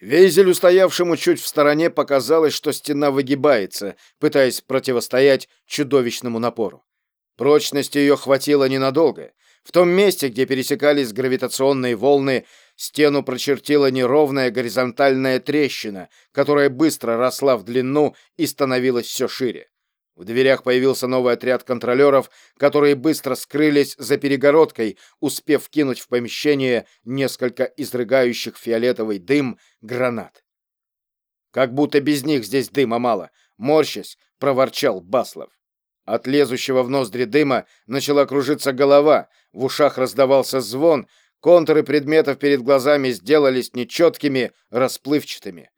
Вейзелю, стоявшему чуть в стороне, показалось, что стена выгибается, пытаясь противостоять чудовищному напору. Прочности ее хватило ненадолго. В том месте, где пересекались гравитационные волны, стену прочертила неровная горизонтальная трещина, которая быстро росла в длину и становилась все шире. В дверях появился новый отряд контролеров, которые быстро скрылись за перегородкой, успев кинуть в помещение несколько изрыгающих фиолетовый дым гранат. «Как будто без них здесь дыма мало», — морщась, проворчал Баслов. От лезущего в ноздри дыма начала кружиться голова, в ушах раздавался звон, контуры предметов перед глазами сделались нечеткими, расплывчатыми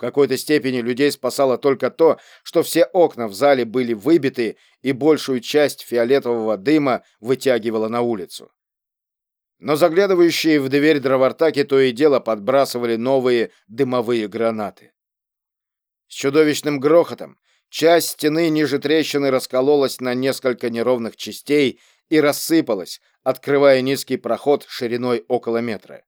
какой-то степени людей спасало только то, что все окна в зале были выбиты и большую часть фиолетового дыма вытягивало на улицу. Но заглядывающие в дверь дровартаки то и дело подбрасывали новые дымовые гранаты. С чудовищным грохотом часть стены ниже трещины раскололась на несколько неровных частей и рассыпалась, открывая низкий проход шириной около метра.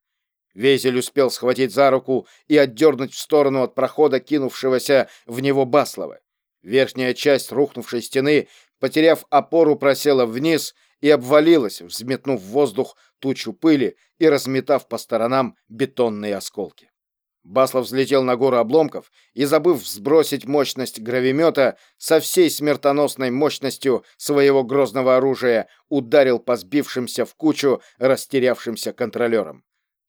Везель успел схватить за руку и отдернуть в сторону от прохода кинувшегося в него Баслова. Верхняя часть рухнувшей стены, потеряв опору, просела вниз и обвалилась, взметнув в воздух тучу пыли и разметав по сторонам бетонные осколки. Баслов взлетел на гору обломков и, забыв сбросить мощность гравимета, со всей смертоносной мощностью своего грозного оружия ударил по сбившимся в кучу растерявшимся контролерам.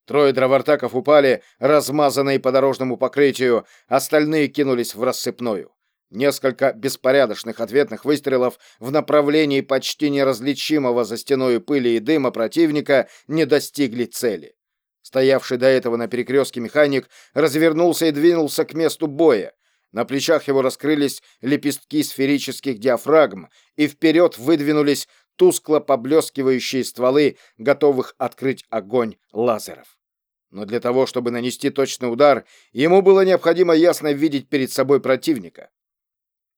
Трое дровартаков упали, размазанные по дорожному покрытию, остальные кинулись в рассыпную. Несколько беспорядочных ответных выстрелов в направлении почти неразличимого за стеной пыли и дыма противника не достигли цели. Стоявший до этого на перекрестке механик развернулся и двинулся к месту боя. На плечах его раскрылись лепестки сферических диафрагм, и вперед выдвинулись тускло поблескивающие стволы, готовых открыть огонь лазеров. Но для того, чтобы нанести точный удар, ему было необходимо ясно видеть перед собой противника.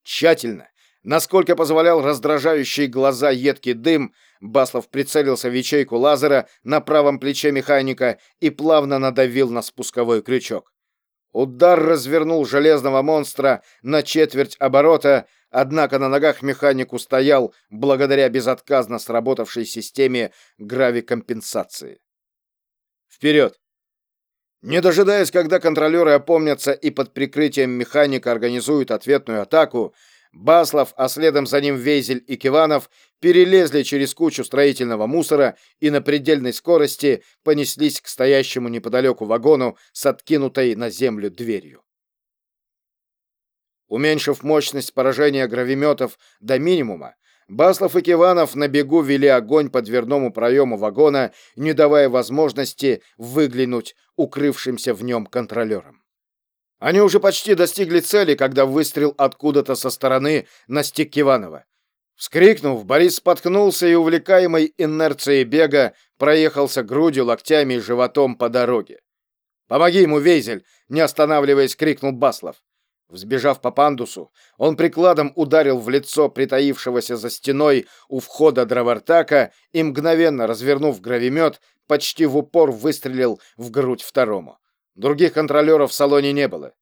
Тщательно, насколько позволял раздражающий глаза едкий дым, Баслов прицелился в ячейку лазера на правом плече механика и плавно надавил на спусковой крючок. Удар развернул железного монстра на четверть оборота, однако на ногах механик устоял благодаря безотказно сработавшей системе гравикомпенсации. «Вперед!» Не дожидаясь, когда контролеры опомнятся и под прикрытием механика организуют ответную атаку, Баслов, а следом за ним Вейзель и Киванов перелезли через кучу строительного мусора и на предельной скорости понеслись к стоящему неподалеку вагону с откинутой на землю дверью. Уменьшив мощность поражения гравиметов до минимума, Баслов и Киванов на бегу вели огонь по дверному проему вагона, не давая возможности выглянуть укрывшимся в нем контролерам. Они уже почти достигли цели, когда выстрел откуда-то со стороны настиг Киванова. Вскрикнув, Борис споткнулся и, увлекаемый инерцией бега, проехался грудью, локтями и животом по дороге. «Помоги ему, Вейзель!» — не останавливаясь, крикнул Баслов. Взбежав по пандусу, он прикладом ударил в лицо притаившегося за стеной у входа дровартака и, мгновенно развернув гравимет, почти в упор выстрелил в грудь второму. Других контролеров в салоне не было.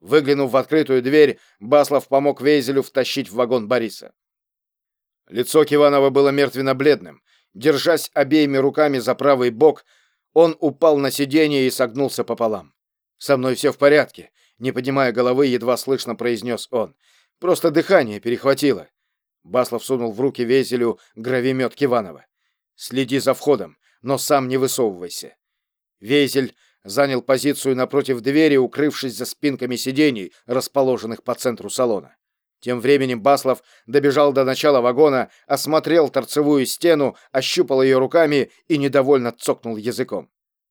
Выглянув в открытую дверь, Баслов помог Вейзелю втащить в вагон Бориса. Лицо Киванова было мертвенно-бледным. Держась обеими руками за правый бок, он упал на сиденье и согнулся пополам. «Со мной все в порядке», — не поднимая головы, едва слышно произнес он. «Просто дыхание перехватило». Баслов сунул в руки Вейзелю гравимет Киванова. «Следи за входом, но сам не высовывайся». Вейзель занял позицию напротив двери, укрывшись за спинками сидений, расположенных по центру салона. Тем временем Баслов добежал до начала вагона, осмотрел торцевую стену, ощупал ее руками и недовольно цокнул языком.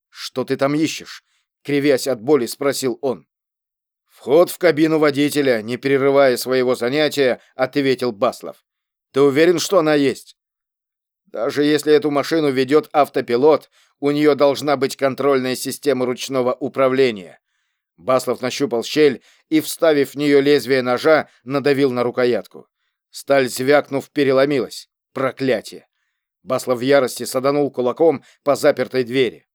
«Что ты там ищешь?» — кривясь от боли, спросил он. «Вход в кабину водителя», — не перерывая своего занятия, ответил Баслов. «Ты уверен, что она есть?» «Даже если эту машину ведет автопилот, у нее должна быть контрольная система ручного управления. Баслов нащупал щель и, вставив в нее лезвие ножа, надавил на рукоятку. Сталь, звякнув, переломилась. Проклятие! Баслов в ярости саданул кулаком по запертой двери.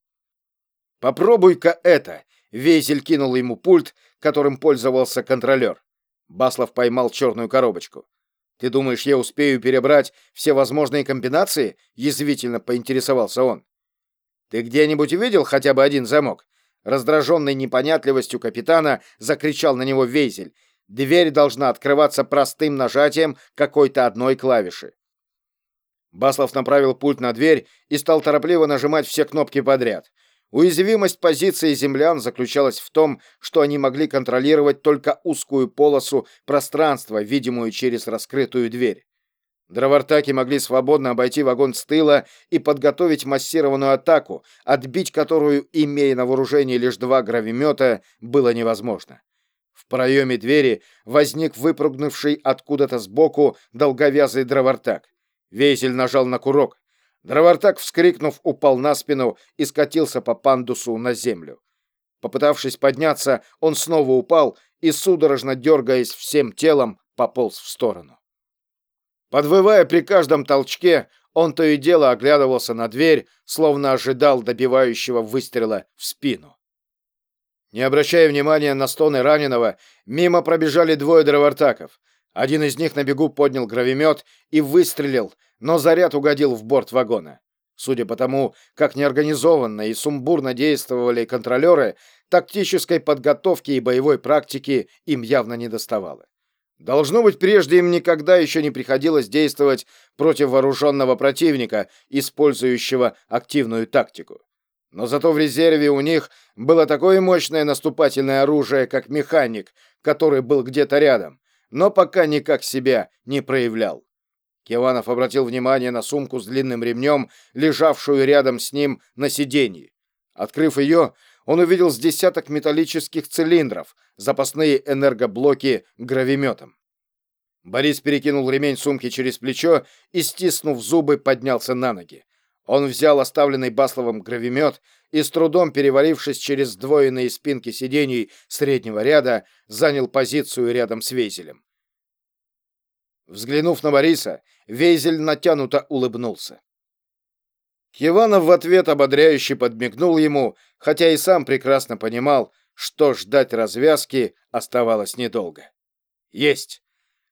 «Попробуй-ка это!» Вейзель кинул ему пульт, которым пользовался контролер. Баслов поймал черную коробочку. «Ты думаешь, я успею перебрать все возможные комбинации?» — язвительно поинтересовался он. «Ты где-нибудь видел хотя бы один замок?» Раздраженный непонятливостью капитана, закричал на него Вейзель. «Дверь должна открываться простым нажатием какой-то одной клавиши». Баслов направил пульт на дверь и стал торопливо нажимать все кнопки подряд. Уязвимость позиции землян заключалась в том, что они могли контролировать только узкую полосу пространства, видимую через раскрытую дверь. Дровартаки могли свободно обойти вагон с тыла и подготовить массированную атаку, отбить которую, имея на вооружении лишь два гравимета, было невозможно. В проеме двери возник выпрыгнувший откуда-то сбоку долговязый дровартак. Вейзель нажал на курок. Дровартак, вскрикнув, упал на спину и скатился по пандусу на землю. Попытавшись подняться, он снова упал и, судорожно дергаясь всем телом, пополз в сторону. Подвывая при каждом толчке, он то и дело оглядывался на дверь, словно ожидал добивающего выстрела в спину. Не обращая внимания на стоны раненого, мимо пробежали двое дровартаков. Один из них на бегу поднял гравимет и выстрелил, но заряд угодил в борт вагона. Судя по тому, как неорганизованно и сумбурно действовали контролеры, тактической подготовки и боевой практики им явно не доставало. Должно быть, прежде им никогда еще не приходилось действовать против вооруженного противника, использующего активную тактику. Но зато в резерве у них было такое мощное наступательное оружие, как механик, который был где-то рядом, но пока никак себя не проявлял. Киванов обратил внимание на сумку с длинным ремнем, лежавшую рядом с ним на сиденье. Открыв ее, он увидел с десяток металлических цилиндров, запасные энергоблоки гравиметом. Борис перекинул ремень сумки через плечо и, стиснув зубы, поднялся на ноги. Он взял оставленный Басловым гравимет и, с трудом перевалившись через сдвоенные спинки сидений среднего ряда, занял позицию рядом с Вейзелем. Взглянув на Бориса, Вейзель натянуто улыбнулся. Киванов в ответ ободряюще подмигнул ему, хотя и сам прекрасно понимал, что ждать развязки оставалось недолго. Есть!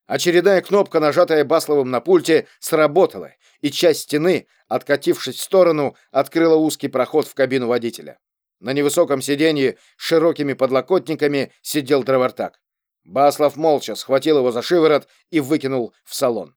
Очередная кнопка, нажатая Басловым на пульте, сработала, и часть стены, откатившись в сторону, открыла узкий проход в кабину водителя. На невысоком сиденье с широкими подлокотниками сидел дровартак. Баслов молча схватил его за шиворот и выкинул в салон.